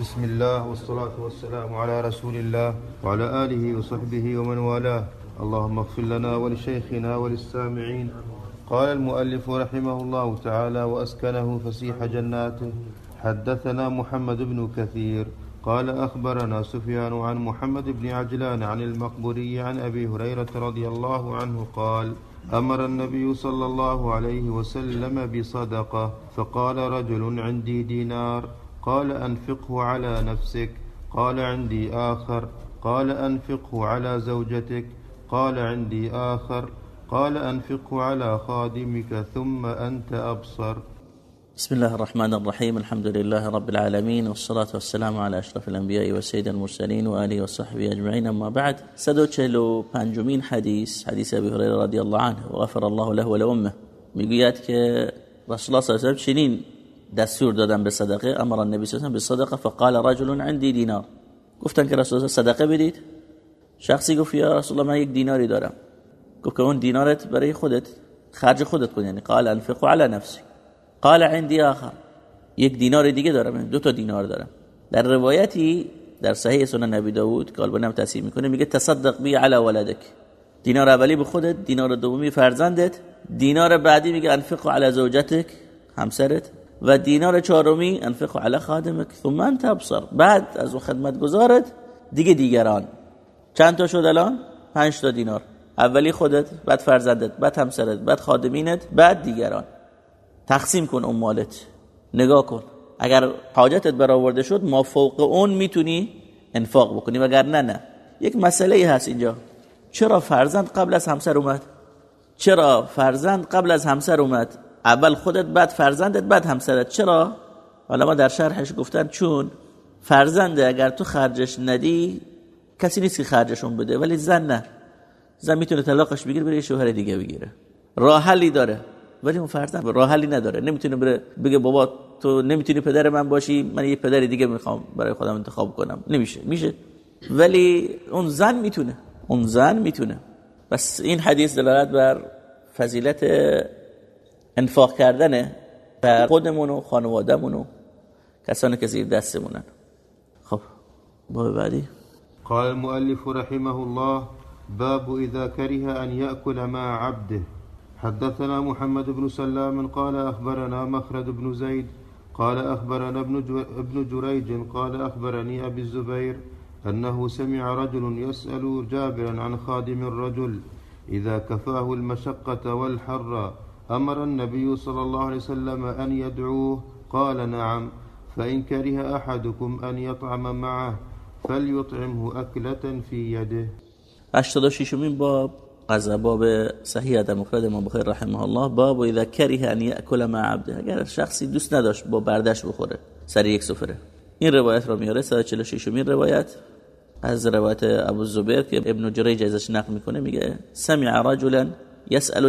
بسم الله والصلاة والسلام على رسول الله وعلى آله وصحبه ومن والاه. اللهم اغفر لنا ولشيخنا وللسامعين. قال المؤلف رحمه الله تعالى وأسكنه فسيح جناته. حدثنا محمد بن كثير قال أخبرنا سفيان عن محمد بن عجلان عن المقبوري عن أبي هريرة رضي الله عنه قال أمر النبي صلى الله عليه وسلم بصدقة فقال رجل عندي دينار. قال أنفقه على نفسك. قال عندي آخر. قال أنفقه على زوجتك. قال عندي آخر. قال أنفقه على خادمك ثم أنت أبصر. بسم الله الرحمن الرحيم. الحمد لله رب العالمين والصلاة والسلام على أشرف الأنبياء وسيد المرسلين وآله وصحبه أجمعين. أما بعد سدو پنجمین حديث حديث أبي هريرة رضي الله عنه وغفر الله له ولأمه. که رسول الله صلى الله عليه وسلم چنین دستور دادن به صدقه امر الله عليه وسلم بالصدقه فقال رجل عندي دينار گفتن که رسول الله صدقه بدید. شخصی گفت یا رسول الله من یک دیناری دارم. گفت که اون دینارت برای خودت خرج خودت کن. یعنی قال انفقوا على نفسك قال عندي آخر. یک دینار دیگه دارم دو تا دینار دارم. در روایتی در صحیح سنن نبی داود که البته تصحیح می‌کنه میگه تصدق بی علی ولدک. دینار اولی به خودت دینار دومی فرزندت. دینار بعدی میگه انفق علی زوجتک همسرت. و دینار چهارمی انفق علی خادمک ثم انت ابصر. بعد از اون خدمت گذارت دیگه دیگران. چند تا شد الان؟ پنج تا دینار. اولی خودت بعد فرزندت بعد همسرت بعد خادمینت بعد دیگران. تقسیم کن اون مالت. نگاه کن. اگر حاجتت برآورده شد ما فوق اون می‌تونی انفاق بکنی وگر نه. نه یک مسئله هست اینجا. چرا فرزند قبل از همسر اومد؟ چرا فرزند قبل از همسر اومد؟ اول خودت بعد فرزندت بعد همسرت. چرا؟ ما در شرحش گفتن چون فرزنده اگر تو خرجش ندی کسی نیست که خرجشون بده ولی زن نه. زن می‌تونه طلاقش بگیره بره شوهر دیگه بگیره. راه حلی داره. ولی اون فرزند راه حلی نداره. نمی‌تونه بره بگه بابا تو نمی‌تونی پدر من باشی من یه پدر دیگه می‌خوام برای خودم انتخاب کنم. نمیشه. میشه. ولی اون زن می‌تونه. اون زن می‌تونه. بس این حدیث دلالت بر فضیلت انفاق کردنه بر خودمون و خانوادهمون و کسانی که زیر دستمونن. خب باب بعدی. قال المؤلف رحمه الله باب إذا كره أن يأكل مع عبده. حدثنا محمد بن سلام قال أخبرنا مخرد بن زيد قال أخبرنا ابن جريج قال أخبرني أبي الزبير أنه سمع رجل يسأل جابرا عن خادم الرجل إذا كفاه المشقة والحر أمر النبي صلى الله عليه وسلم أن يدعوه؟ قال نعم. فإن كره أحدكم أن يطعم معه فليطعمه أكلة في يده. 86 باب قضا باب صحیح ادب مفرد امام بخاری رحمه الله. باب و اذا کره ان یاکل مع عبده. اگر شخصی دوست نداشت با بردش بخوره سر یک سفره. این روایت رو میاره. 146 مین روایت. از روایت ابو الزبیر که ابن جریج ازش نقل می‌کنه میگه سمع رجلا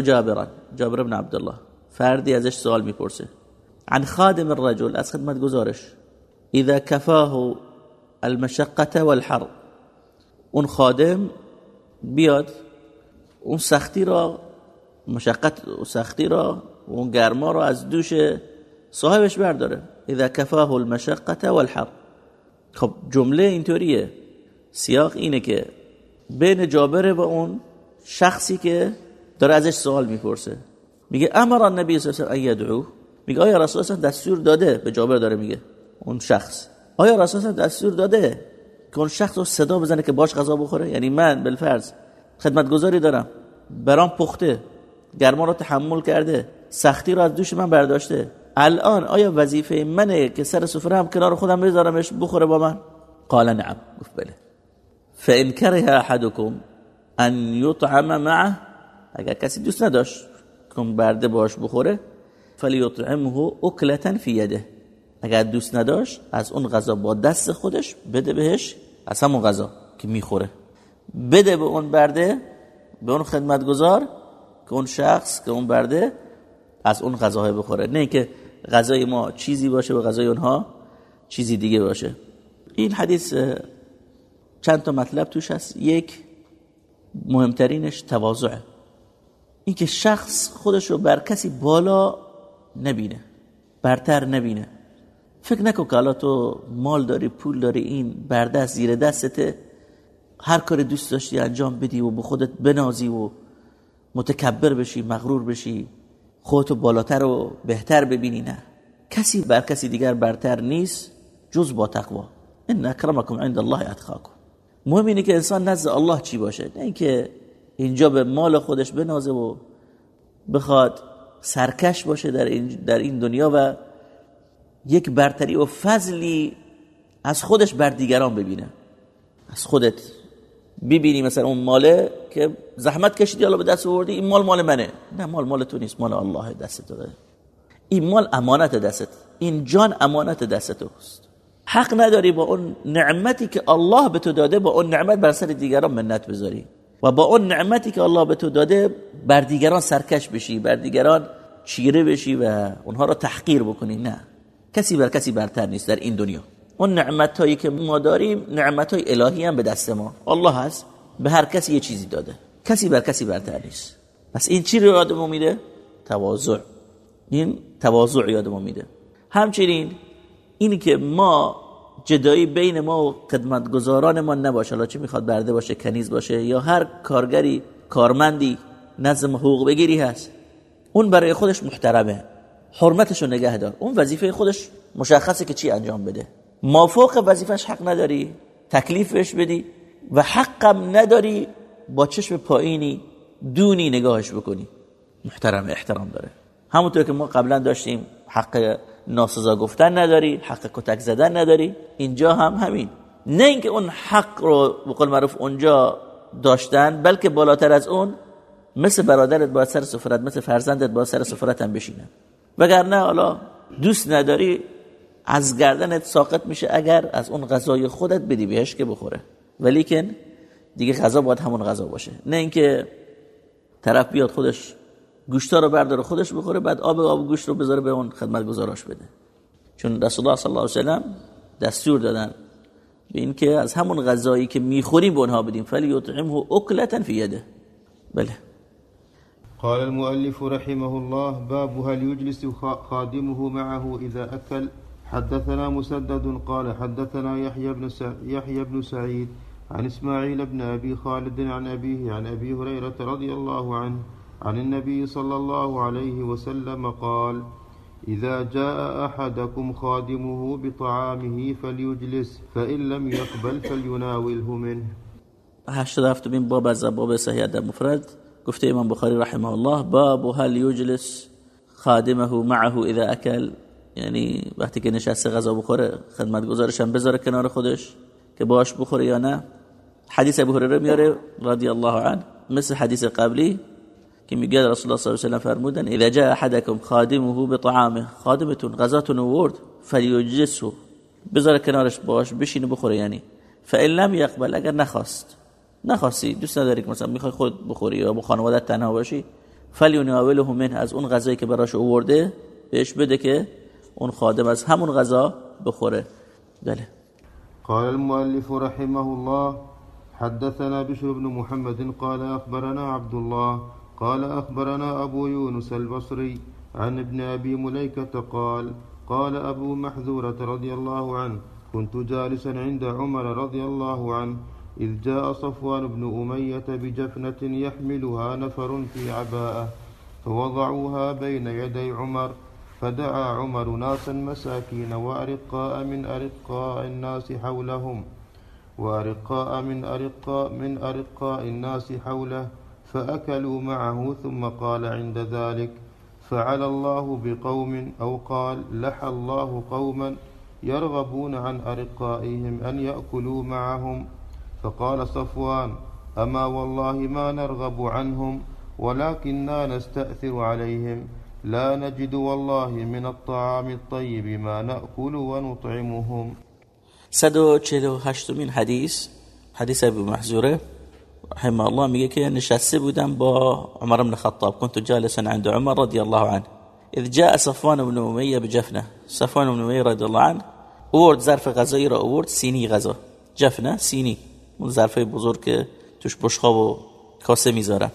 جابرا جابر بن عبد الله فردی ازش سوال می‌پرسه. عن خادم الرجل از خدمت گزارش اذا كفاه المشقه والحر. اون خادم بیاد اون سختی را مشقت و سختی را و اون گرما را از دوش صاحبش برداره. اذا کفاه المشقت والحر. خب جمله اینطوریه. سیاق اینه که بین جابره و اون شخصی که داره ازش سوال می‌پرسه. میگه امر النبی صلی الله علیه و یدعو میگه آیا رسول الله دستور داده؟ به جابر داره میگه. اون شخص. آیا رسول الله دستور داده که اون شخص رو صدا بزنه که باش غذا بخوره؟ یعنی من بالفرض خدمتگذاری دارم. برام پخته. گرما رو تحمل کرده. سختی رو از دوش من برداشته. الان آیا وظیفه منه که سر سفره هم کنار خودم بذارمش بخوره با من؟ قال نعم. گفت بله. فان کره احدكم ان يطعم معه اگر کسی دوست نداشت کن برده باش بخوره فلیطعمه اکلتا فی یده. اگر دوست نداشت از اون غذا با دست خودش بده بهش از همون غذا که می‌خوره. بده به اون برده به اون خدمتگزار که اون شخص که اون برده از اون غذاهای بخوره. نه که غذای ما چیزی باشه و غذای اونها چیزی دیگه باشه. این حدیث چند تا مطلب توش هست. یک مهمترینش تواضعه اینکه شخص خودش رو بر کسی بالا نبینه برتر نبینه. فکر نکن که حالا تو مال داری پول داری این بردست زیر دستته. هر کار دوست داشتی انجام بدی و به خودت بنازی و متکبر بشی مغرور بشی خودتو بالاتر و بهتر ببینی نه. کسی بر کسی دیگر برتر نیست جز با تقوا. ان اکرمکم عند الله اتقاکم. مهم اینه که انسان نزد الله چی باشه؟ نه اینکه اینجا به مال خودش بنازه و بخواد سرکش باشه در این, در این دنیا و یک برتری و فضلی از خودش بر دیگران ببینه. از خودت ببینی مثلا اون ماله که زحمت کشیدی حالا به دست آوردی این مال مال منه. نه مال مال تو نیست مال الله دست تو این مال امانت دستت. این جان امانت دست توست. حق نداری با اون نعمتی که الله به تو داده با اون نعمت بر سر دیگران منت بذاری. و با اون نعمتی که الله به تو داده بر دیگران سرکش بشی بر دیگران چیره بشی و اونها را تحقیر بکنی. نه کسی بر کسی برتر نیست در این دنیا. اون نعمت هایی که ما داریم نعمت های الهی هم به دست ما. الله هست به هر کسی یه چیزی داده. کسی بر کسی برتر نیست. پس این چی رو یاد میده؟ تواضع. این تواضع یاد ما میده. همچنین اینی که ما جدایی بین ما و خدمتگزاران ما نباشه. حالا چه می‌خواد برده باشه کنیز باشه یا هر کارگری کارمندی نظم حقوق بگیری هست اون برای خودش محترمه. حرمتش رو نگه دار. اون وظیفه خودش مشخصه که چی انجام بده. مافوق وظیفش حق نداری تکلیفش بدی و حقم نداری با چشم پایینی دونی نگاهش بکنی. محترم احترام داره. همونطور که ما قبلا داشتیم حق ناسزا گفتن نداری حق کتک زدن نداری اینجا هم همین. نه اینکه اون حق رو بقول معروف اونجا داشتن بلکه بالاتر از اون مثل برادرت باید سر سفرت مثل فرزندت باید سر سفرت هم بشینه وگرنه حالا دوست نداری از گردنت ساقط میشه اگر از اون غذای خودت بدی بهش که بخوره. ولیکن دیگه غذا باید همون غذا باشه. نه اینکه طرف بیاد خودش گوشتا رو برداره خودش بخوره بعد آب آب گوشت رو بذاره به اون خدمت گزاراش بده. چون رسول الله صلی الله علیه و سلم دستور دادن به اینکه از همون غذایی که می‌خوریم به اونها بدیم. فلی یطعمه اکلتا فی یده بله. قال المؤلف رحمه الله باب هل يجلس خادمه معه إذا أكل. حدثنا مسدد قال حدثنا يحيى بن يحيى بن سعيد عن إسماعيل بن أبي خالد عن أبيه عن أبي هريرة رضي الله عنه عن النبي صلى الله عليه وسلم قال إذا جاء أحدكم خادمه بطعامه فليجلس فإن لم يقبل فليناوله منه. هشت من باب از باب صحیح مفرد گفته امام بخاری رحمه الله باب هل يجلس خادمه معه اذا اكل یعنی وقتی که نشسته غذا بخوره خدمتگزارش هم بذاره کنار خودش که باش بخوره یا نه. حدیث ابو هریره میاره رضی الله عنه مثل حدیث قبلی. که میگه رسول الله صلی الله علیه و فرمودن اذا جاء احدكم خادمه بطعامه خادمتون غذاتون ورد فلیجلسه بذاره کنارش باش بشینه بخوره. یعنی فان لم يقبل اگر نخواست نخواستی دوست نداری که مثلا می‌خوای خود بخوری یا با خانوادت تنها باشی فلیوناوله من از اون غذایی که براش آورده بهش بده که اون خادم از همون غذا بخوره. بله. قال المؤلف رحمه الله حدثنا بشر بن محمد قال أخبرنا عبد الله قال أخبرنا أبو يونس البصري عن ابن أبي مليكة قال قال أبو محذورة رضي الله عنه كنت جالسا عند عمر رضي الله عنه إذ جاء صفوان بن أمية بجفنة يحملها نفر في عباءة فوضعوها بين يدي عمر فدعا عمر ناسا مساكين وأرقاء من أرقاء الناس حولهم وأرقاء من أرقاء من أرقاء الناس حوله فأكلوا معه ثم قال عند ذلك فعل الله بقوم أو قال لحى الله قوما يرغبون عن أرقائهم أن يأكلوا معهم. فقال صفوان أما والله ما نرغب عنهم ولكننا نستأثر عليهم. لا نجد والله من الطعام الطيب ما نأكل ونطعمهم. سدو چلو هشتمین حدیث حدیث ابو محزوره رحمه الله میگه که نشسته بودم با عمر بن خطاب كنت جالسا عند عمر رضي الله عنه. اذ جاء صفوان بن أمية بجفنه صفوان بن أمية رضي الله عنه اورد ظرف غذایی را اورد سینی غذا. جفنه سینی. اون ظرفه بزرگ که توش بشخاب و کاسه می‌ذارن.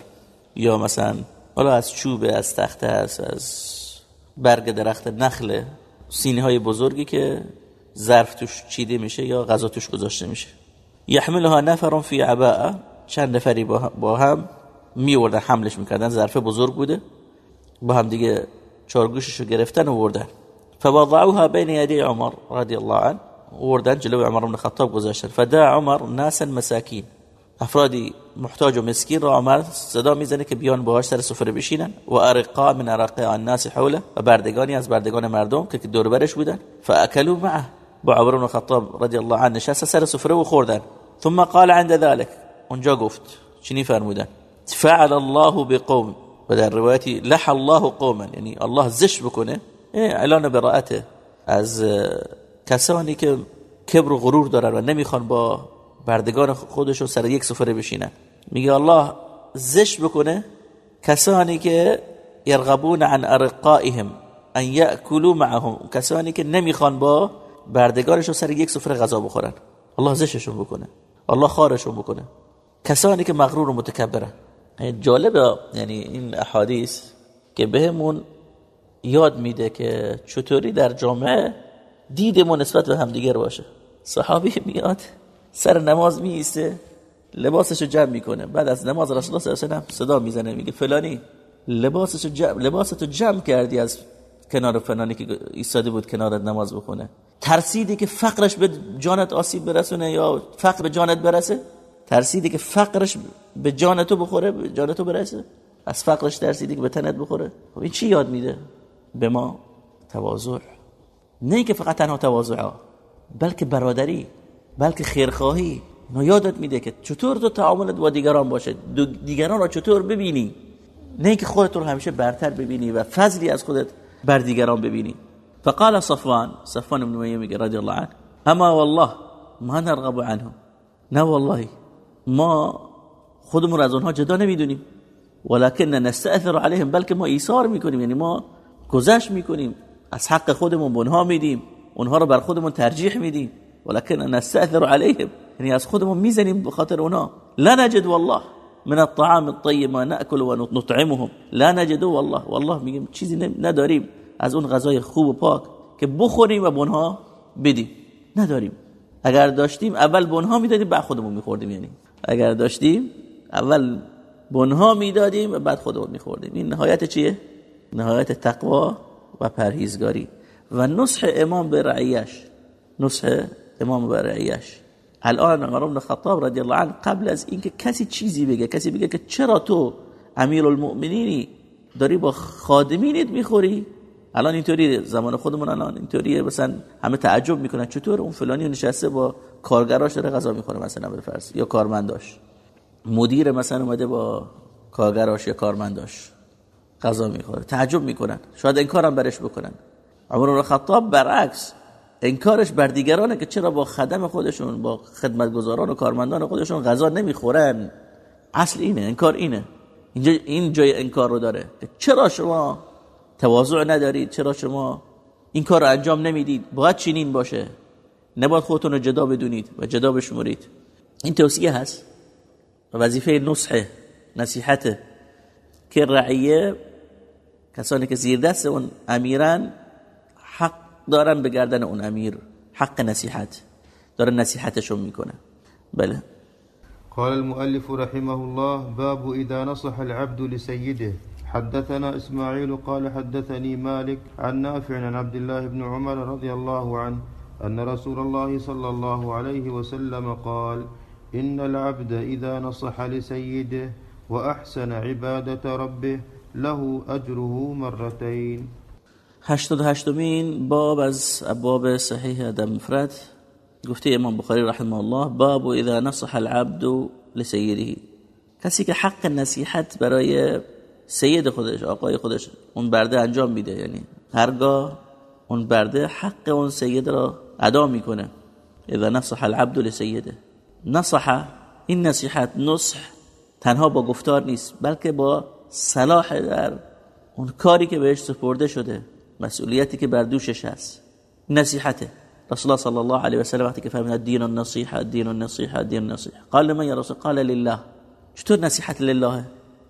یا مثلا حالا از چوب از تخته است از برگ درخت نخله سینه های بزرگی که ظرف توش چیده میشه یا غذا توش گذاشته میشه. یحملها نفر فی عباء چند نفری با هم میوردن حملش می‌کردن. ظرف بزرگ بوده. با هم دیگه چارگوششو گرفتن و وردن. فوضعوها بین یدی عمر رضی الله عنه. وردن جلو عمر بن خطاب گذاشتن. فدا عمر ناسا مساکین. افرادی محتاج و مسکین را عمر صدا می‌زنه که بیان باهاش سر سفره بشینن. و ارقا من ارقاء الناس حوله. و بردگانی از بردگان مردم که دور برش بودن. فاکلوا معه. با عمر بن خطاب رضی الله عنه نشست سر سفره و خوردن. ثم قال عند ذلك. اونجا گفت چنی فرمودن فعل الله بقوم و در روایتی لح الله قوما یعنی الله زش بکنه اعلان براءته از کسانی که کبر و غرور دارن و نمی‌خوان با بردگان خودشون سر یک سفره بشینن. میگه الله زش بکنه کسانی که یرغبون عن ارقائهم ان یاکلوا معهم کسانی که نمی‌خوان با بردگانشون سر یک سفره غذا بخورن. الله زششون بکنه. الله خارشون بکنه. کسانی که مغرور و متکبرن. جالبه یعنی این احادیث که بهمون یاد میده که چطوری در جامعه دیدمون نسبت به همدیگر باشه. صحابی میاد سر نماز میسته لباسشو جمع می‌کنه. بعد از نماز رسول الله صلی الله علیه و صدا می‌زنه میگه فلانی لباسشو جمع لباستو جمع کردی از کنار فلانی که ایستاده بود کنارت نماز بکنه ترسیدی که فقرش به جانت آسیب برسونه یا فقر به جانت برسه؟ ترسیدی که فقرش به جانتو بخوره به جانتو برسه؟ از فقرش ترسیدی که به تنت بخوره؟ خب این چی یاد میده؟ به ما تواضع. نه که فقط تنها تواضع بلکه برادری بلکه خیرخواهی. نو یادت میده که چطور تو تعاملت با دیگران باشه؟ دیگران را چطور ببینی؟ نه که خودت رو همیشه برتر ببینی و فضلی از خودت بر دیگران ببینی. فقال صفوان صفوان بن میگه رضی الله عنه اما والله ما نرغب عنهم. نه والله ما خودمون از اونها جدا نمی‌دونیم. ولكن نستأثر عليهم بلکه ما ایثار می‌کنیم. یعنی ما گذشت می‌کنیم. از حق خودمون به میدیم. اونها رو بر خودمون ترجیح میدیم. ولكن نستأثر عليهم یعنی از خودمون می‌زنیم به خاطر اونها لا نجد والله من الطعام الطيب ما ناكل ونطعمهم لا نجد والله. والله میگیم چیزی نداریم. از اون غذای خوب و پاک که بخوریم و به بدیم. نداریم. اگر داشتیم اول به می‌دادیم بعد خودمون میخوردیم. یعنی اگر داشتیم اول بنها می‌دادیم و بعد خودمون میخوردیم. این نهایت چیه؟ نهایت تقوا و پرهیزگاری. و نصح امام به رعیش. نصح امام به رعیش. الان عمر بن خطاب رضی الله عنه قبل از اینکه کسی چیزی بگه کسی بگه که چرا تو امیر المؤمنینی داری با خادمینت می‌خوری؟ الان اینطوری زمان خودمون الان اینطوریه. مثلا همه تعجب می‌کنن. چطور اون فلانی نشسته با کارگراش داره غذا می‌خوره مثلا به فرض؟ یا کارمنداش. مدیر مثلا اومده با کارگراش یا کارمنداش غذا می‌خوره. تعجب می‌کنن. شاید انکارم برش بکنن. عمر بن خطاب برعکس. انکارش بر دیگرانه که چرا با خدم خودشون با خدمتگزاران و کارمندان خودشون غذا نمی‌خورن. اصل اینه انکار اینه. اینجا این جای انکار رو داره. چرا شما تواضع ندارید چرا شما این کار رو انجام نمی‌دید؟ باید چنین باشه. نباید خودتون رو جدا بدونید و جدا بشمرید. این توصیه هست وظیفه نصح نصیحت که رعیه کسانی که زیر دست اون امیران حق دارن به گردن اون امیر. حق نصیحت. دارن نصیحتشون می‌کنه. بله. قال المؤلف رحمه الله باب إذا نصح العبد لسيده. حدثنا إسماعيل قال حدثني مالك عن نافع عن عبد الله بن عمر رضي الله عنه أن رسول الله صلى الله عليه وسلم قال إن العبد إذا نصح لسيده وأحسن عبادة ربه له أجره مرتين. هشتاد هشتمین باب از ابواب صحیح ادب مفرد. گفته امام بخاری رحمه الله باب إذا نصح العبد لسیده. کسی که حق نصیحت برای سید خودش آقای خودش اون برده انجام میده. یعنی هرگاه اون برده حق اون سید را ادا می‌کنه. اذا نصح العبد لسیده. نصح این نصیحت نصح تنها با گفتار نیست بلکه با صلاح در اون کاری که بهش سپرده شده مسئولیتی که بر دوشش هست. نصیحته رسول الله صلی الله علیه و سلم وقتی که فرمود الدین النصیحه الدین النصیحه الدین النصیحه قال لمن یا رسول قال لله. چطور نصیحت لله؟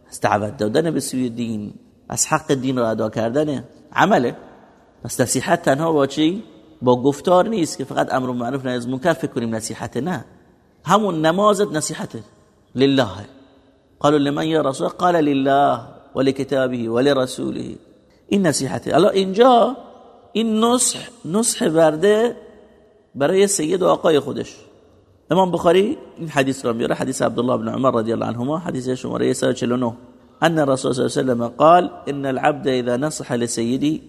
از دادن به سوی دین از حق دین را ادا کردن عمله. پس نصیحت تنها با چی؟ با گفتار نیست که فقط امر معروف نهی از منکر فکر کنیم نصیحت نه. همون نمازت نصیحته لله. قالوا لمن یا رسول قال لله ولكتابه ولرسوله این نصیحته الان اینجا این نصح نصح برده برای سید و آقای خودش. امام بخاری این حدیث را میاره حدیث عبدالله بن عمر رضی الله عنهما حدیث شماره 149 ان الرسول صلی الله عليه وسلم قال ان العبد اذا نصح لسيدي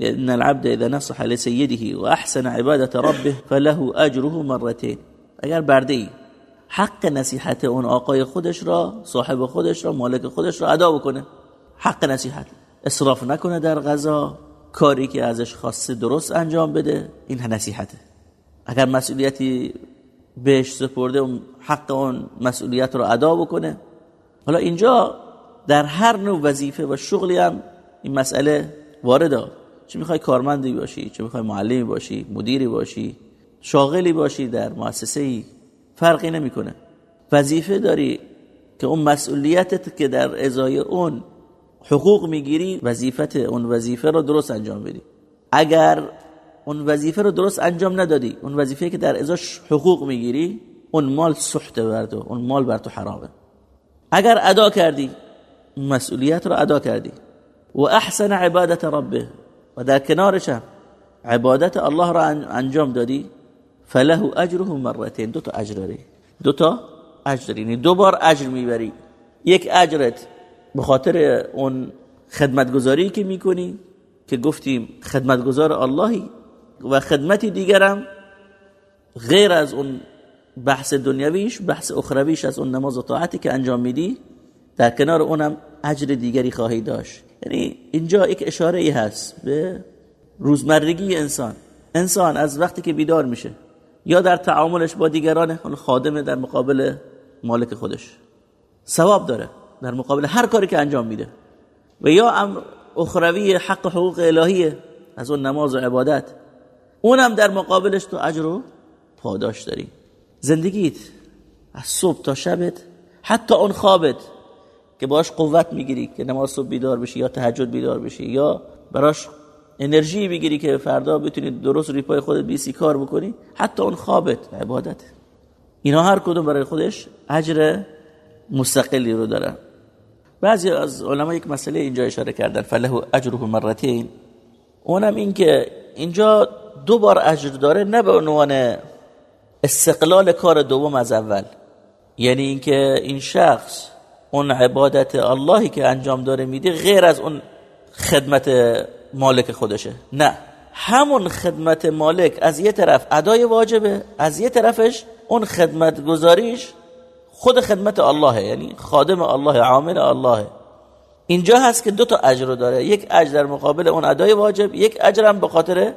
ان العبد اذا نصح لسيده واحسن عباده ربه فله اجره مرتين اگر برده ای حق نصیحت اون آقای خودش را صاحب خودش را مالک خودش را ادا بکنه. حق نصیحت. اصراف نکنه در غذا. کاری که ازش خواسته درست انجام بده. این نصیحته. اگر مسئولیتی بهش سپرده حق اون مسئولیت رو ادا بکنه. حالا اینجا در هر نوع وظیفه و شغلی هم این مسئله وارده. چه می‌خوای کارمندی باشی چه می‌خوای معلمی باشی مدیری باشی شاغلی باشی در مؤسسه ای فرقی نمی‌کنه. وظیفه داری که اون مسئولیتت که در ازای اون حقوق می‌گیری وظیفت اون وظیفه رو درست انجام بدی. اگر اون وظیفه رو درست انجام ندادی. اون وظیفه که در ازاش حقوق می‌گیری اون مال سخت بر اون مال بر تو حرامه. اگر ادا کردی مسئولیت رو ادا کردی. و احسن عبادت ربه. و در کنارش عبادت الله را انجام دادی. فله اجره مرتين دو تا اجر داری. دو تا اجر یعنی دو بار اجر می‌بری. یک اجرت به خاطر اون خدمتگذاری که می‌کنی که گفتیم خدمتگذار اللهی. و خدمتی دیگرم غیر از اون بحث دنیویش بحث اخرویش از اون نماز و طاعتی که انجام میدی در کنار اونم اجر دیگری خواهی داشت. یعنی اینجا یک اشاره ای هست به روزمرگی انسان. انسان از وقتی که بیدار میشه یا در تعاملش با دیگران خادم در مقابل مالک خودش. ثواب داره در مقابل هر کاری که انجام میده. و یا امر اخروی حق حقوق الهیه از اون نماز و عبادت. اونم در مقابلش تو اجر و پاداش داری. زندگیت از صبح تا شبت حتی اون خوابت که باش قوت می‌گیری که نماز صبح بیدار بشی یا تهجد بیدار بشی یا براش انرژی بگیری که فردا بتونی درست روی پای خودت بیسی کار بکنی حتی اون خوابت عبادت. اینا هر کدوم برای خودش اجر مستقلی رو داره بعضی از علما یک مسئله اینجا اشاره کردن فله اجره مرتين اونم این که اینجا دو بار اجر داره نه به عنوان استقلال کار دوم از اول. یعنی اینکه این شخص اون عبادت اللهی که انجام داره میده غیر از اون خدمت مالک خودشه. نه. همون خدمت مالک از یه طرف ادای واجبه از یه طرفش اون خدمت گذاریش خود خدمت الله یعنی خادم الله عامل الله اینجا هست که دو تا اجر داره. یک اجر در مقابل اون ادای واجب یک اجر هم به خاطر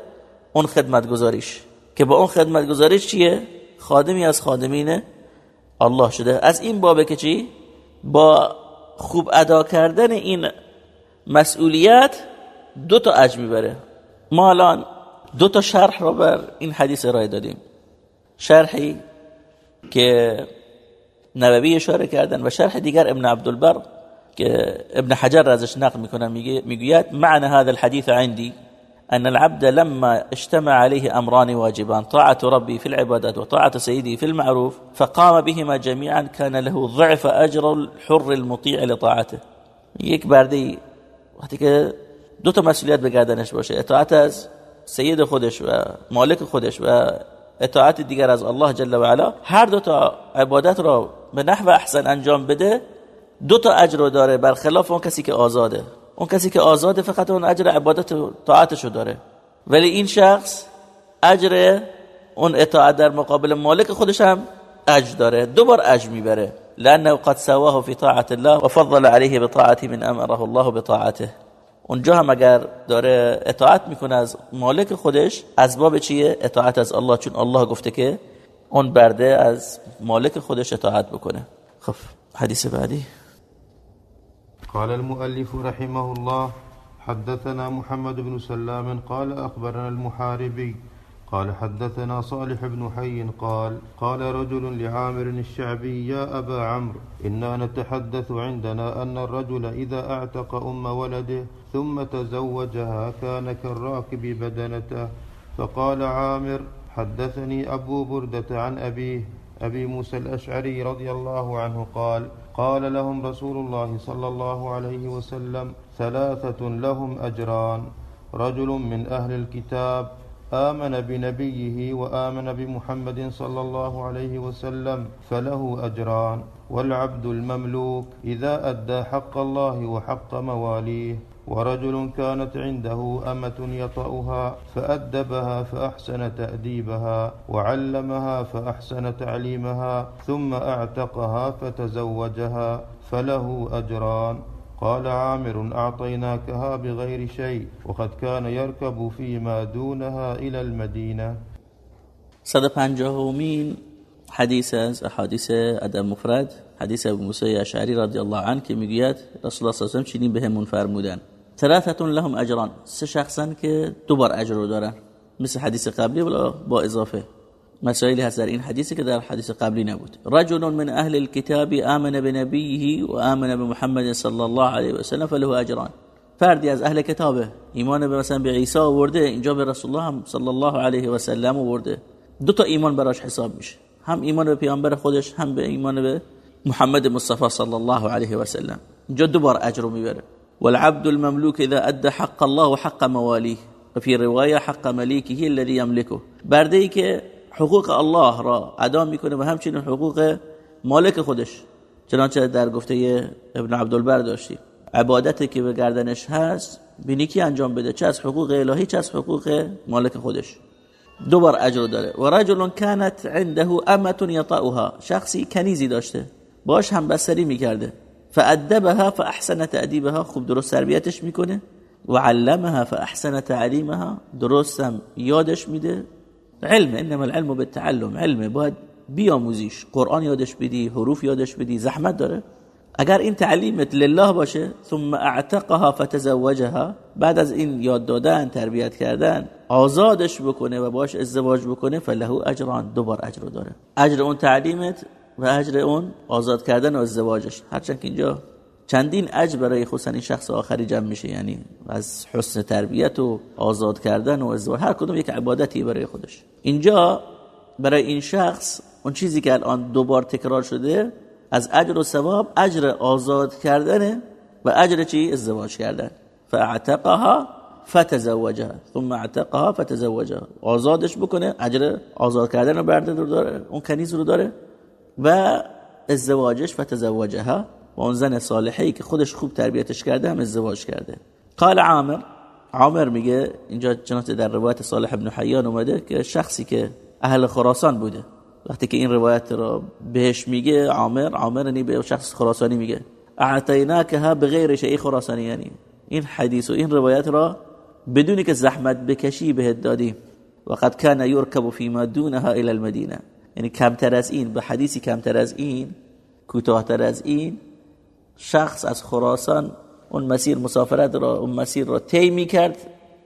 اون خدمت گذاریش که با اون خدمت گذاریش چیه؟ خادمی از خادمین الله شده. از این بابه که چی؟ با خوب ادا کردن این مسئولیت دو تا اجر می‌بره. ما الان دو تا شرح رو بر این حدیث ارائه دادیم. شرحی که نووی اشاره کردن و شرح دیگر ابن عبدالبر که ابن حجر ازش نقل می‌کنن می‌گوید معنى هذا الحديث عندي أن العبد لما اجتمع عليه أمران واجبان طاعة ربي في العبادات وطاعة سيده في المعروف فقام بهما جميعا كان له ضعف أجر الحر المطيع لطاعته. یک بردی وقتی دو تا مسئولیت به گردنش باشه اطاعت از سید خودش و مالک خودش و اطاعت دیگر از الله جل و علا هر دو تا عبادت را به نحو احسن انجام بده دو تا اجر رو داره برخلاف اون کسی که آزاده. اون کسی که آزاده فقط اون اجر عبادت و طاعتشو داره. ولی این شخص اجر اون اطاعت در مقابل مالک خودش هم اجر داره. دو بار اجر می‌بره. لانه قد سواه في طاعه الله وفضل عليه بطاعته من امره الله بطاعته. اونجا هم اگر داره اطاعت می‌کنه از مالک خودش از باب چیه؟ اطاعت از الله. چون الله گفته که اون برده از مالک خودش اطاعت بکنه. خب حدیث بعدی. قال المؤلف رحمه الله حدثنا محمد بن سلام قال أخبرنا المحاربي قال حدثنا صالح بن حي قال قال رجل لعامر الشعبي يا أبا عمرو إنا نتحدث عندنا أن الرجل إذا أعتق أم ولده ثم تزوجها كان كالراكب بدنته فقال عامر حدثني أبو بردة عن أبيه أبي موسى الأشعري رضي الله عنه قال قال لهم رسول الله صلى الله عليه وسلم ثلاثة لهم أجران. رجل من أهل الكتاب آمن بنبيه وآمن بمحمد صلى الله عليه وسلم فله أجران. والعبد المملوك إذا أدى حق الله وحق مواليه. ورجل كانت عنده أمة يطأها فأدبها فأحسن تأديبها وعلمها فأحسن تعليمها ثم أعتقها فتزوجها فله أجران. قال عامر أعطيناكها بغير شيء وقد كان يركب فيما دونها إلى المدينة. صد پنجاهمین حدیث از احادیث ادب مفرد حدیث ابو موسی اشعری رضی الله عنه میگوید رسول الله صلی الله علیه و چنین بهمون فرمودن. ثلاثه لهم اجران سه شخصن که دو بار اجر رو دارن. مثل حدیث قبلی ولی با اضافه. مسائلی هست در این حدیثی که در حدیث قبلی نبود. رجل من اهل الكتاب آمن بنبیه و آمن بمحمد صلی الله علیه و سلم فله اجران. فردی از اهل کتابه ایمان به مثلا به عیسی آورده اینجا به رسول الله هم صلی الله علیه و سلم آورده. دو تا ایمان براش حساب میشه. هم ایمان به پیامبر خودش هم به ایمان به محمد مصطفی صلی الله علیه و سلم اینجا دو بار اجر می‌بره. والعبد المملوك اذا ادى حق الله وحق مواليه. وفي روايه حق مليكه الذي يملكه. که حقوق الله را ادا می‌کنه و همچنین حقوق مالک خودش. چنانچه در گفته ابن عبدالبر داشتیم. عبادتی که به گردنش هست بینیکی انجام بده؟ چه از حقوق الهی چه از حقوق مالک خودش. دوبار اجر داره. و رجل كانت عنده امه يطأها شخصی کنیزی داشته. باش هم بسری می‌کرده. فادبها فاحسن تادیبها خوب درست تربیتش می‌کنه. و علمها فاحسن تعلیمها. درستم یادش میده. علم انما العلم بالتعلم. علم باید بیاموزیش. قرآن یادش بدی حروف یادش بدی زحمت داره. اگر این تعلیمت لله باشه ثم اعتقها فتزوجها. بعد از این یاد دادن تربیت کردن آزادش بکنه و باش ازدواج بکنه فله اجران دوبار اجر داره. اجر اون تعلیمت و اجر اون آزاد کردن و ازدواجش. هرچند که اینجا چندین اجر برای خصوصا این شخص آخری جمع میشه یعنی از حسن تربیت و آزاد کردن و ازدواج هر کدوم یک عبادتی برای خودش. اینجا برای این شخص اون چیزی که الان دوبار تکرار شده از اجر و ثواب اجر آزاد کردن و اجر چی؟ ازدواج کردن. فاعتقها فتزوجها. ثم اعتقها فتزوجها. آزادش بکنه اجر آزاد کردن رو برده رو داره. اون کنیز رو داره. و ازدواجش فتزوجها با اون زن صالحی که خودش خوب تربیتش کرده هم ازدواج کرده. قال عامر عامر میگه اینجا چنانچه در روایت صالح ابن حیان اومده که شخصی که اهل خراسان بوده. وقتی که این روایت رو بهش میگه عامر عامر نی به شخص خراسانی میگه. اعطیناکها بغیر شیء خراسانی یعنی این حدیث و این روایت را بدونی که زحمت بکشی بهت دادیم. وقد كان يركب فيما دونها الى المدینه. یعنی کمتر از این به حدیثی کمتر از این کوتاهتر از این شخص از خراسان اون مسیر مسافرت را اون مسیر را طی می‌کرد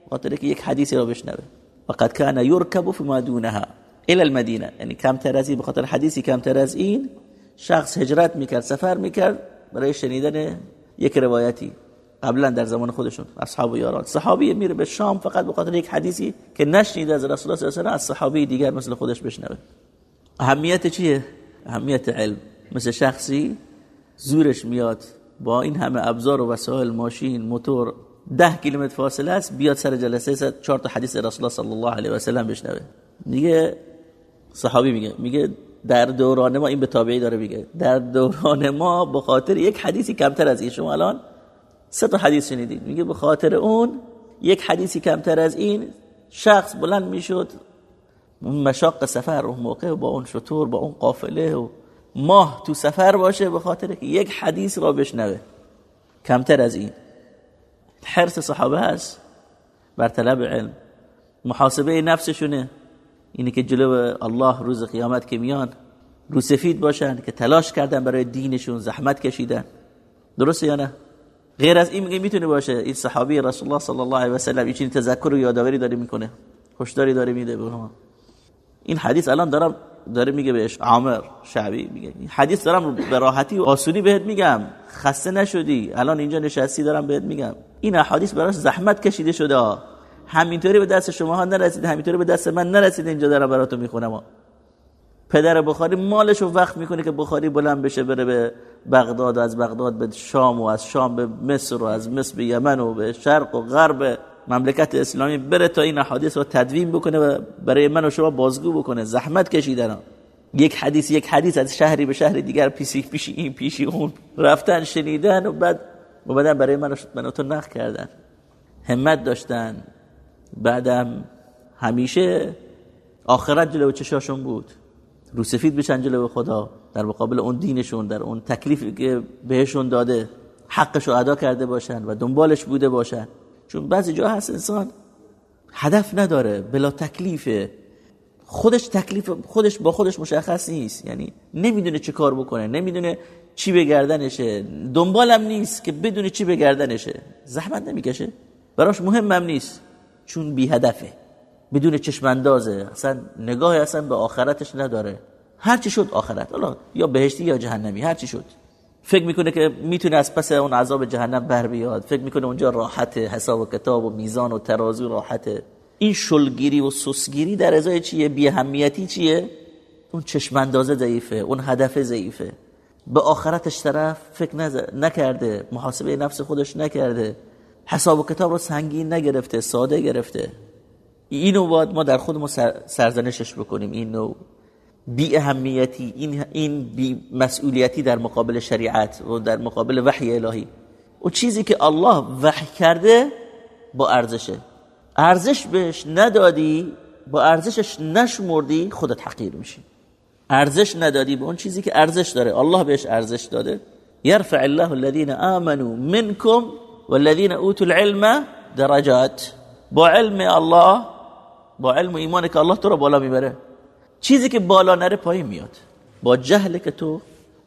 خاطر که یک حدیثی را بشنوه. وقد كان يركب فيما دونها الى المدینه. یعنی کمتر از این به خاطر حدیثی کمتر از این شخص هجرت می‌کرد سفر می‌کرد برای شنیدن یک روایتی. قبلا در زمان خودشون اصحاب و یاران. صحابی میره به شام فقط به خاطر یک حدیثی که نشنیده از رسول الله صلی الله علیه و از صحابی دیگر مثل خودش بشنوه. اهمیت چیه؟ اهمیت علم. مثل شخصی زورش میاد با این همه ابزار و وسایل ماشین موتور. ده کیلومتر فاصله است بیاد سر جلسه چهار تا حدیث رسول الله صلی الله علیه و سلم بشنوه. میگه صحابی میگه میگه در دوران ما این به تابعی داره میگه در دوران ما به خاطر یک حدیثی کمتر از این. شما الان سه تا حدیث شنیدید میگه به خاطر اون یک حدیثی کمتر از این شخص بلند می‌شد مشاق سفر اون موقع با اون شطور با اون قافله و ماه تو سفر باشه به خاطر یک حدیث را بشنوه. کمتر از این. حرس صحابه هست. بر طلب علم. محاسبه نفسشونه. اینی که جلو الله روز قیامت که میان رو سفید باشن که تلاش کردن برای دینشون زحمت کشیدن. درسته یا نه؟ غیر از این میگه می‌تونه باشه. این صحابی رسول الله صلی الله علیه و سلم این تذکر و یادآوری داره می‌کنه. هشداری داره میده به این حدیث الان دارم داره میگه بهش عامر شعبی میگه. این حدیث دارم به راحتی و آسونی بهت میگم. خسته نشدی. الان اینجا نشستی دارم بهت میگم. این احادیث براش زحمت کشیده شده همینطوری به دست شما ها نرسید همینطوری به دست من نرسید. اینجا دارم براتون می‌خونم پدر بخاری مالش رو وقت می‌کنه که بخاری بلند بشه بره به بغداد از بغداد به شام و از شام به مصر و از مصر به یمن و به شرق و غرب. مملکت اسلامی بره تا این حدیث رو تدوین بکنه و برای من و شما بازگو بکنه. زحمت کشیدن یک حدیث یک حدیث از شهری به شهر دیگر پیسی پیشی این پیشی اون. رفتن شنیدن و بعد و بعدم برای من و تو نخ کردن. همت داشتن. بعدم همیشه آخرت جلو چشاشون بود. رو سفید بشن جلو خدا. در مقابل اون دینشون در اون تکلیفی که بهشون داده حقش رو ادا کرده باشن و دنبالش بوده باشن. چون بعضی جا هست انسان هدف نداره بلا تکلیفه خودش تکلیف خودش با خودش مشخص نیست. یعنی نمی‌دونه چه کار بکنه نمی‌دونه چی به گردنشه. دنبالم نیست که بدونه چی به زحمت نمی‌کشه. براش مهمم نیست. چون بی هدفه. بدون چشم اندازه اصلا نگاه اصلا به آخرتش نداره. هر چی شد آخرت. حالا یا بهشتی یا جهنمی. هر چی شد. فکر می‌کنه که می‌تونه از پس اون عذاب جهنم بر بیاد. فکر می‌کنه اونجا راحت حساب و کتاب و میزان و ترازو راحته. این شلگیری و سسگیری در ازای چیه؟ بی همیتی چیه؟ اون چشم اندازه ضعیفه اون هدف ضعیفه. به آخرتش طرف فکر نکرده محاسبه نفس خودش نکرده. حساب و کتاب رو سنگین نگرفته ساده گرفته. اینو باید ما در خودمون سرزنشش بکنیم این نوع. بی اهمیتی این این بی مسئولیتی در مقابل شریعت و در مقابل وحی الهی. و چیزی که الله وحی کرده با ارزشه. ارزش بهش ندادی با ارزشش نشمردی خودت حقیر میشی. ارزش ندادی به اون چیزی که ارزش داره. الله بهش ارزش داده. یرفع الله الذين آمنوا منكم والذين اوتوا العلم درجات. با علم الله با علم ایمان که الله تو رو بالا می‌بره. چیزی که بالا نره پایین میاد. با جهل که تو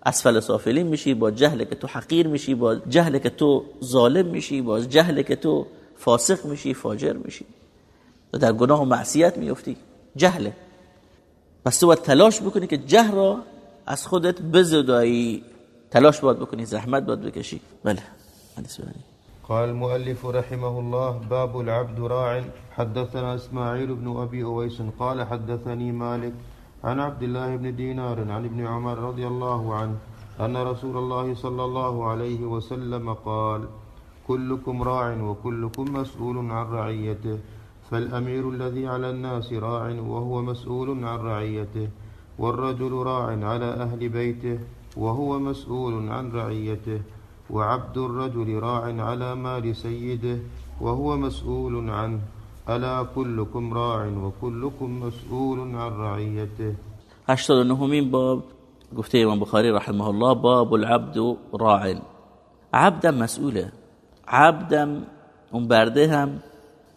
اسفل سافلین میشی با جهل که تو حقیر میشی با جهل که تو ظالم میشی با جهل که تو فاسق میشی فاجر میشی. و در گناه و معصیت میفتی. جهله پس تو باید تلاش بکنی که جهل را از خودت بزدایی. تلاش باید بکنی زحمت باید بکشی. بله. حدیث قال المؤلف رحمه الله باب العبد راع. حدثنا إسماعيل بن أبي أويس قال حدثني مالك عن عبد الله بن دينار عن ابن عمر رضي الله عنه أن رسول الله صلى الله عليه وسلم قال كلكم راع وكلكم مسؤول عن رعيته فالأمير الذي على الناس راع وهو مسؤول عن رعيته والرجل راع على أهل بيته وهو مسؤول عن رعيته وعبد الرجل راع على مال سيده وهو مسؤول عنه. ألا كلكم راع وكلكم مسؤول عن رعيته. 89 باب گفته امام بخاری رحمه الله باب العبد راع. عبدم مسئوله. عبدم اون برده هم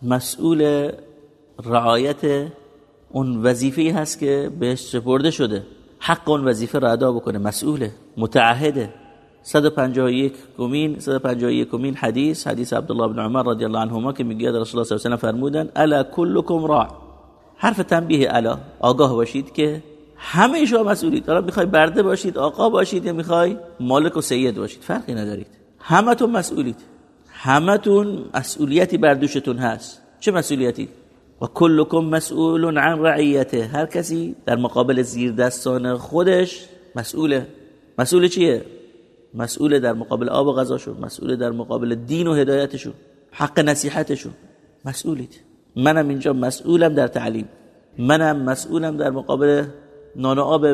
مسئول رعایت اون وظیفه هست که بهش سپرده شده. حق اون وظیفه را ادا بکنه. مسئوله متعهده. 151 کمین 151 کمین حدیث حدیث عبدالله بن عمر رضی الله عنهما که میگه رسول الله صلی الله علیه و سلم فرمودن الا كلكم راع حرف تنبیه الا آگاه باشید که همه شما مسئولید. حالا می‌خوای برده باشید آقا باشید یا می‌خوای مالک و سید باشید فرقی ندارید. همتون مسئولید. همتون مسئولیتی بر دوشتون هست. چه مسئولیتی؟ و کلکم مسئول عن رعیته. هر کسی در مقابل زیر دستان خودش مسئوله. مسئول چیه؟ مسئول در مقابل آب و غذاشون مسئول در مقابل دین و هدایتشون حق نصیحتشون مسئولید. منم اینجا مسئولم در تعلیم. منم مسئولم در مقابل نان و آب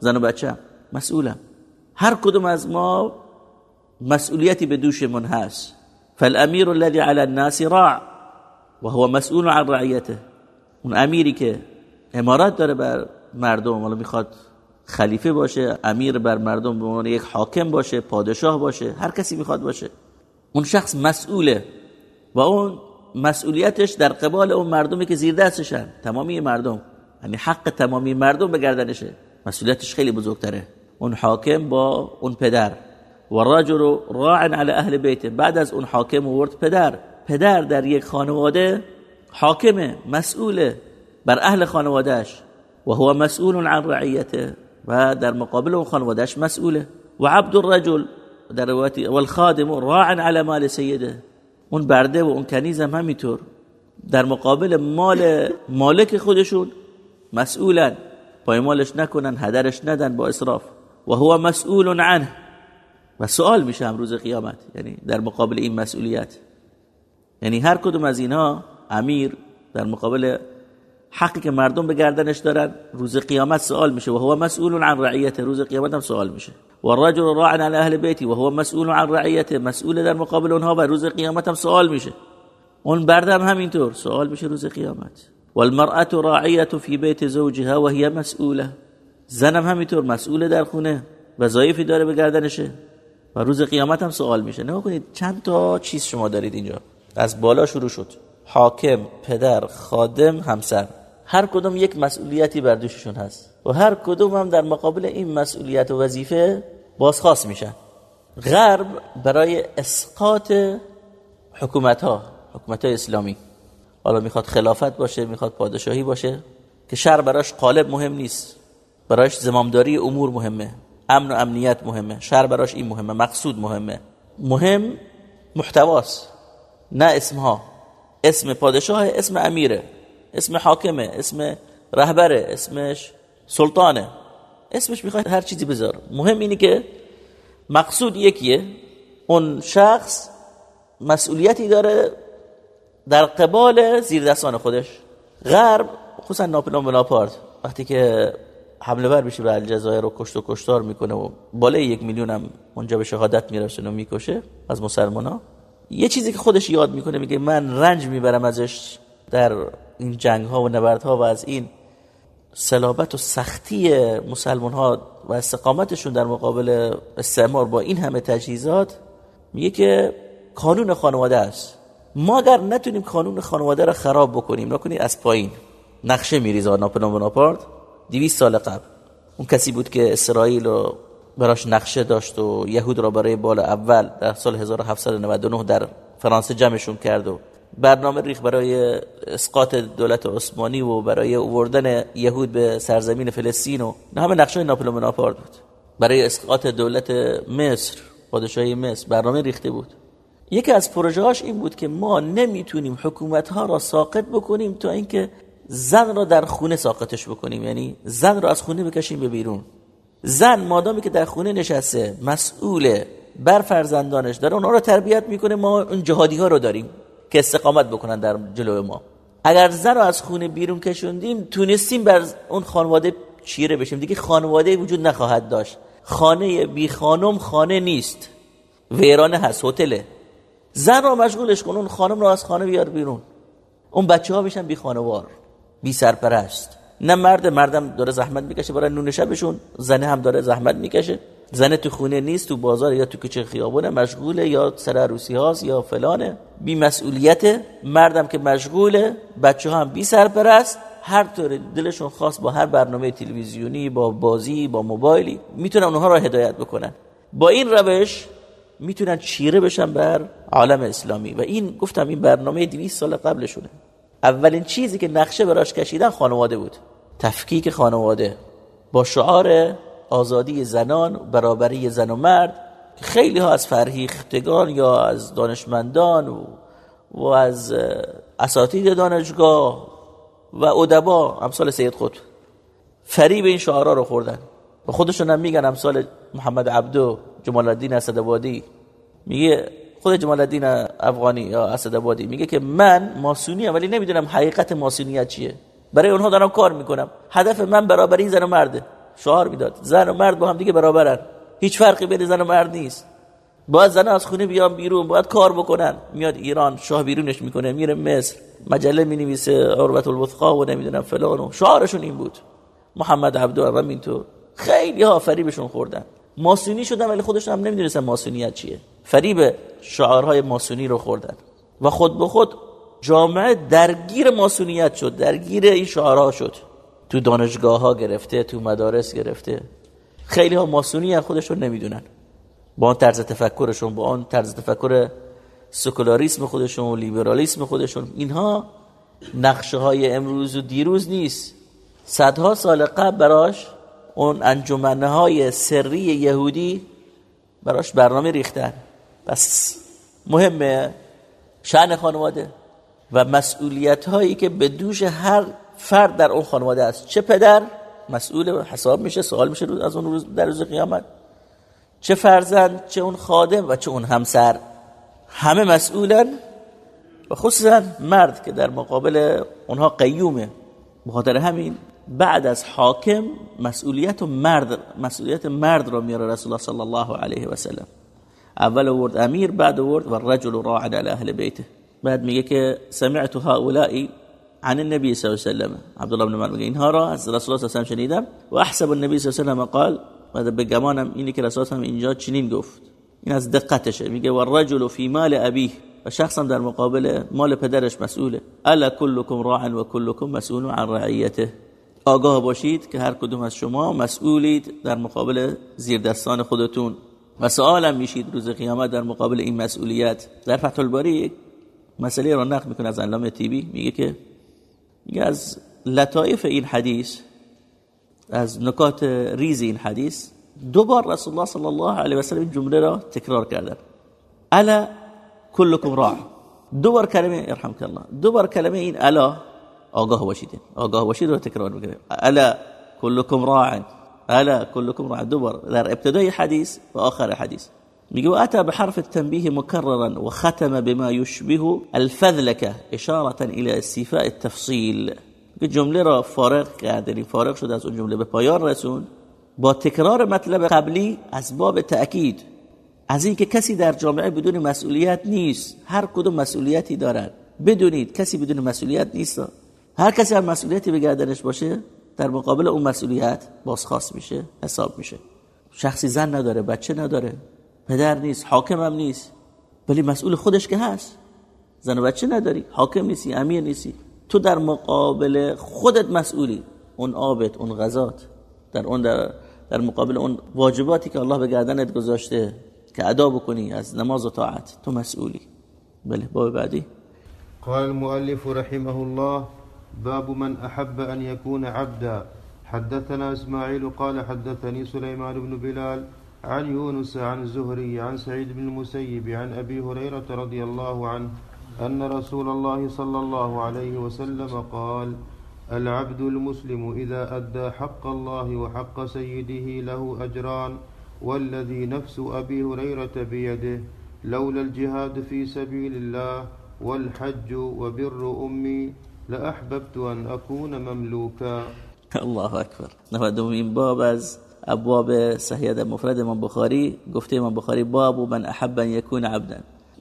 زن و بچه مسئولم. هر کدوم از ما مسئولیتی به دوشمون هست. فالامیر الذي على الناس راع وهو مسئول عن رعیته. اون امیری که امارت داره بر مردم ولی می‌خواد خلیفه باشه امیر بر مردم به عنوان یک حاکم باشه پادشاه باشه هر کسی می‌خواد باشه. اون شخص مسئوله و اون مسئولیتش در قبال اون مردمی که زیر دستشن تمامی مردم. یعنی حق تمامی مردم به گردنشه. مسئولیتش خیلی بزرگتره. اون حاکم با اون پدر. و رجل راع علی اهل بیته. بعد از اون حاکم ورد پدر. پدر در یک خانواده حاکم مسئول بر اهل خانوادهش و هو مسئول عن رعیته. و در مقابل اون خانوادهش مسئوله. و عبد الرجل در روایت والخادم راع على مال سیده. اون برده و اون کنیز هم همینطور. در مقابل مال مالک خودشون مسئولن. پایمالش نکنن هدرش ندن با اصراف و هو مسئول عنه. و سوال میشه روز قیامت. یعنی در مقابل این مسئولیت. یعنی هر کدوم از اینها امیر در مقابل حقی که مردم به گردنش دارن روز قیامت سوال میشه. و هو مسئول عن رعیته. روز قیامت هم سوال میشه. و الرجل راع عن اهل بیتی. و هو مسئول عن رعیته. مسئول در مقابل اونها و روز قیامت هم سوال میشه. اون بردم همینطور. سوال میشه روز قیامت. والمرأة راعیه فی بیت زوجها و هي مسئوله. زنم همینطور مسئول در خونه وظایفی داره به گردنشه و روز قیامت هم سوال میشه. نگاه کنید چند تا چیز شما دارید اینجا. از بالا شروع شد. حاکم پدر خادم همسر. هر کدوم یک مسئولیتی بر دوششون هست و هر کدوم هم در مقابل این مسئولیت و وظیفه بازخواست میشن. غرب برای اسقاط حکومت ها حکومت های اسلامی. حالا می‌خواد خلافت باشه می‌خواد پادشاهی باشه که شر براش قالب مهم نیست. براش زمامداری امور مهمه امن و امنیت مهمه شر براش این مهمه مقصود مهمه. مهم محتواست نه اسمها. اسم پادشاه اسم امیره. اسم حاکمه اسم رهبره اسمش سلطانه. اسمش می‌خواد هر چیزی بذار مهم اینه که مقصود یکیه اون شخص مسئولیتی داره در قبال زیردستان خودش. غرب خصوصا ناپلون بناپارت وقتی که حمله بر بشه به الجزایر رو کشت و کشتار می‌کنه و بالای یک میلیون هم اونجا به شهادت میرسونه و می‌کشه از مسلمان ها یه چیزی که خودش یاد می‌کنه میگه من رنج می‌برم ازش در این جنگ ها و نبرد ها و از این سلابت و سختی مسلمان ها و استقامتشون در مقابل استعمار با این همه تجهیزات میگه که کانون خانواده است. ما اگر نتونیم کانون خانواده را خراب بکنیم نکنید از پایین. نقشه میریزه ناپلون بناپارت 200 سال قبل. اون کسی بود که اسرائیل رو براش نقشه داشت و یهود را برای بال اول در سال 1799 در فرانسه جمعشون کرد و برنامه ریخ برای اسقاط دولت عثمانی و برای اووردن یهود به سرزمین فلسطین و همه نقشه ناپلون بناپارت بود. برای اسقاط دولت مصر پادشاهی مصر برنامه ریخته بود. یکی از پروژه‌هاش این بود که ما نمی‌تونیم حکومت ها را ساقط بکنیم تا اینکه زن را در خونه ساقطش بکنیم. یعنی زن را از خونه بکشیم به بیرون. زن مادامی که در خونه نشسته مسئول بر فرزندانش داره اونها رو تربیت می‌کنه ما اون جهادی ها رو داریم. که استقامت بکنن در جلو ما. اگر زن رو از خونه بیرون کشوندیم تونستیم بر اون خانواده چیره بشیم. دیگه خانواده وجود نخواهد داشت. خانه بی خانم خانه نیست. ویرانه هست هتله. زن رو مشغولش کن اون خانم رو از خانه بیار بیرون. اون بچه ها بشن بی خانوار بی سرپرست. نه مرد مردم داره زحمت می‌کشه برای نون شبشون زنه هم داره زحمت می‌کشه. زنه تو خونه نیست تو بازار یا تو کوچه خیابونه مشغوله یا سر عروسی هاست یا فلانه. بی مسئولیت مردم که مشغوله بچه ها هم بی سرپرست. هر طور دلشون خاص با هر برنامه تلویزیونی با بازی با موبایلی می‌تونن اونها را هدایت بکنن. با این روش می‌تونن چیره بشن بر عالم اسلامی. و این گفتم این برنامه 200 سال قبلشونه. اولین چیزی که نقشه براش کشیدن خانواده بود. تفکیک خانواده. با شعار آزادی زنان برابری زن و مرد خیلی ها از فرهیختگان یا از دانشمندان و, و از اساتید دانشگاه و ادبا امثال سید خود فریب این شعارا رو خوردن. و خودشون هم میگن امثال محمد عبدو جمال الدین اسدآبادی میگه خود جمال الدین افغانی یا اسدآبادی میگه که من ماسونی ولی نمی‌دونم حقیقت ماسونیت چیه. برای اونها دارم کار می‌کنم. هدف من برابری زن و مرده. شعار می‌داد. زن و مرد با هم دیگه برابرن. هیچ فرقی بین زن و مرد نیست. باید زن از خونه بیان بیرون باید کار بکنن. میاد ایران شاه بیرونش می‌کنه میره مصر. مجله می‌نویسه عروت الوثقا و نمی‌دونم فلان و شعارشون این بود. محمد عبدو هم اینطور خیلی ها فریبشون خوردن. ماسونی شدن ولی خودشون هم نمی‌دونستن ماسونیت چیه. فریب شعارهای ماسونی رو خوردن. و خود به خود جامعه درگیر ماسونیت شد درگیر این شعارها شد. تو دانشگاه ها گرفته تو مدارس گرفته. خیلی ها ماسونی خودشون نمی‌دونن. با آن طرز تفکرشون با آن طرز تفکر سکولاریسم خودشون و لیبرالیسم خودشون اینها نقشه های امروز و دیروز نیست. صدها سال قبل براش اون انجمنه های سری یهودی براش برنامه ریختن. پس مهمه شأن خانواده و مسئولیت هایی که به دوش هر فرد در اون خانواده است. چه پدر؟ مسئول حساب میشه سوال میشه از اون روز در روز قیامت. چه فرزند چه اون خادم و چه اون همسر. همه مسئولن. و خصوصا مرد که در مقابل اونها قیومه. بخاطر همین بعد از حاکم مسئولیت مرد مسئولیت مرد را میاره رسول الله صلی الله علیه و سلم. اول ورد امیر بعد ورد و الرجل راعد علی اهل بیته. بعد میگه که سمعت هؤلاء عن النبي صلی الله علیه و سلم عبدالله بن عمر میگه اینها را از رسول الله صلی الله شنیدم و احسب النبی صلی الله علیه و قال و به گمانم اینی که رسول الله اینجا چنین گفت. این از دقتشه. میگه و الرجل فی مال ابیه. و شخصم در مقابل مال پدرش مسئوله. الا كلكم راع و كلكم مسئول عن رعیته. آگاه باشید که هر کدوم از شما مسئولید در مقابل زیردستان خودتون. و سوالم میشید روز قیامت در مقابل این مسئولیت. در فتح الباری مسئله را نقل می‌کنه از علامه تیبی میگه که میگه از لطائف این حدیث از نکات ریز این حدیث دو بار رسول الله صلی الله علیه و سلم این جمله را تکرار کردن. الا كلكم راع. دو بار کلمه ارحمك الله دو بار کلمه این الا آگاه باشید. آگاه باشید رو تکرار میکنه الا كلكم راع. الا كلكم راع. دو بار در ابتدای حدیث و آخر حدیث. میگه اتى بحرف التنبيه مكررا وختم بما يشبه الفذلكه اشاره الى استيفاء التفصيل. جمله را فارغ کرد یعنی فارغ شد از اون جمله. به پایان رسون. با تکرار مطلب قبلی از باب تأکید از اینکه کسی در جامعه بدون مسئولیت نیست هر کدوم مسئولیتی دارد. بدونید کسی بدون مسئولیت نیست؟ هر کسی هر مسئولیتی به گردنش باشه در مقابل اون مسئولیت بازخواست میشه حساب میشه. شخصی زن نداره بچه نداره. پدر نیست حاکم هم نیست. ولی مسئول خودش که هست. زن و بچه نداری حاکم نیستی امیر نیستی. تو در مقابل خودت مسئولی. اون آبت اون غذات. در اون در, در مقابل اون واجباتی که الله به گردنت گذاشته که ادا بکنی از نماز و طاعت تو مسئولی. بله باب بعدی. قال المؤلف رحمه الله باب من أحب أن يكون عبدا. حدثنا إسماعيل قال حدثني سليمان بن بلال عن يونس عن الزهري عن سعيد بن المسيب عن أبي هريرة رضي الله عنه أن رسول الله صلى الله عليه وسلم قال العبد المسلم إذا أدى حق الله وحق سيده له أجران والذي نفس أبي هريرة بيده لولا الجهاد في سبيل الله والحج وبر أمي لأحببت أن أكون مملوكا. الله أكبر. نفدهم این باب ابواب صحیح مفرد امام بخاری گفته امام بخاری باب من احب ان يكون عبدا.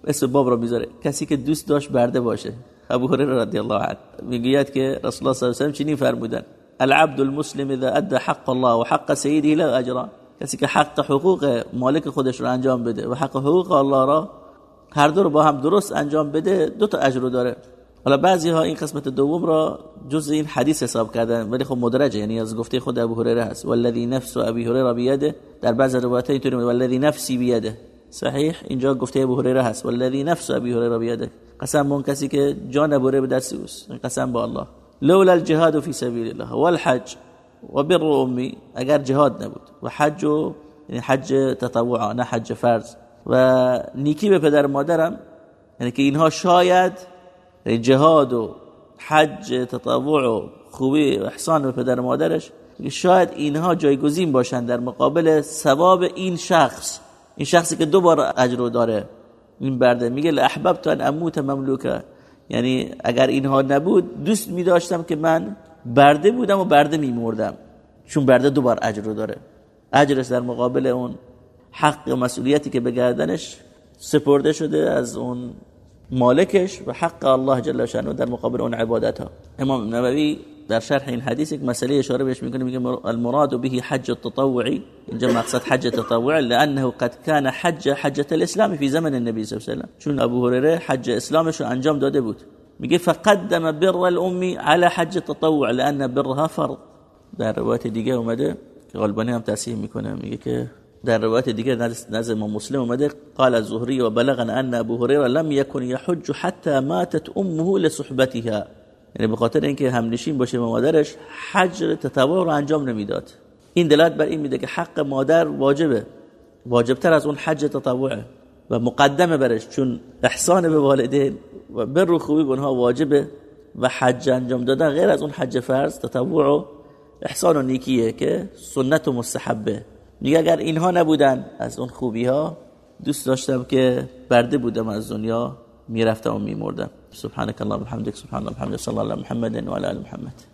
اسم باب را می‌ذاره. کسی که دوست داشت برده باشه. ابو هریره رضی الله عنه. می‌گوید که رسول الله صلی الله علیه و چنین فرمودن. العبد المسلم اذا ادى حق الله وحق سيده له اجران. کسی که حق حقوق مالک خودش رو انجام بده و حق حقوق الله را هر دو رو با هم درست انجام بده دو تا اجر داره. حالا بعضی ها این قسمت دوم را جز این حدیث حساب کردن ولی خب مدرجه یعنی از گفته خود ابو هریره هست. والذی نفس ابی هریره بیده در بعضی روایات اینطوری والذی نفسی بیده. صحیح؟ اینجا گفته ابو هریره هست. والذی نفس ابی هریره بیده. قسم به کسی که جان ابو هریره به دست اوست. قسم با الله. لولا الجهاد فی سبیل الله والحج وبر امي اگر جهاد نبود. و حج و یعنی حج تطوع نه حج فرض. و نیکی به پدر مادرم یعنی که اینها شاید جهاد و حج تطوع و خوبی و احسان به پدر مادرش شاید اینها جایگزین باشند در مقابل ثواب این شخص. این شخصی که دو بار اجر داره این برده. میگه احببت ان اموت مملوکه. یعنی اگر اینها نبود دوست می داشتم که من برده بودم و برده میمردم. چون برده دوبار اجر رو داره. اجرش در مقابل اون حق و مسئولیتی که به گردنش سپرده شده از اون مالکش و حق الله جل شانه در مقابل اون عبادت ها امام نووی در شرح این حدیث یک مسئله اشاره بهش می‌کنه میگه المراد به حج التطوعی اینجا مقصد حج التطوع لانه قد كان حج حجه الاسلام في زمن النبي صلی الله علیه و چون ابو هریره حج اسلامش رو انجام داده بود. میگه فقدم بر الام على حج التطوع لان برها فرض. در روایت دیگه اومده که غالبانی هم تصحیح می‌کنه میگه که در روایت دیگه نزد ما مسلم اومده قال الزهري وبلغنا ان ابو هريره لم يكن يحج حتى ماتت امه لصحبتها. یعنی به خاطر اینکه همنشین باشه با مادرش حج تطوع رو انجام نمی‌داد. این دلالت بر این میده که حق مادر واجبه. واجبتر از اون حج تطوعه و مقدمه برش چون احسان به والدین و بر و خوبی به اونها واجبه و حج انجام دادن غیر از اون حج فرض تطوع و احسان و نیکیه که سنت و مستحبه. میگه اگر اینها نبودن از اون خوبی ها دوست داشتم که برده بودم از دنیا می‌رفتم و میمردم. سبحانك اللهم وبحمدك سبحان الله وبحمده صلى الله على محمد وعلى ال محمد.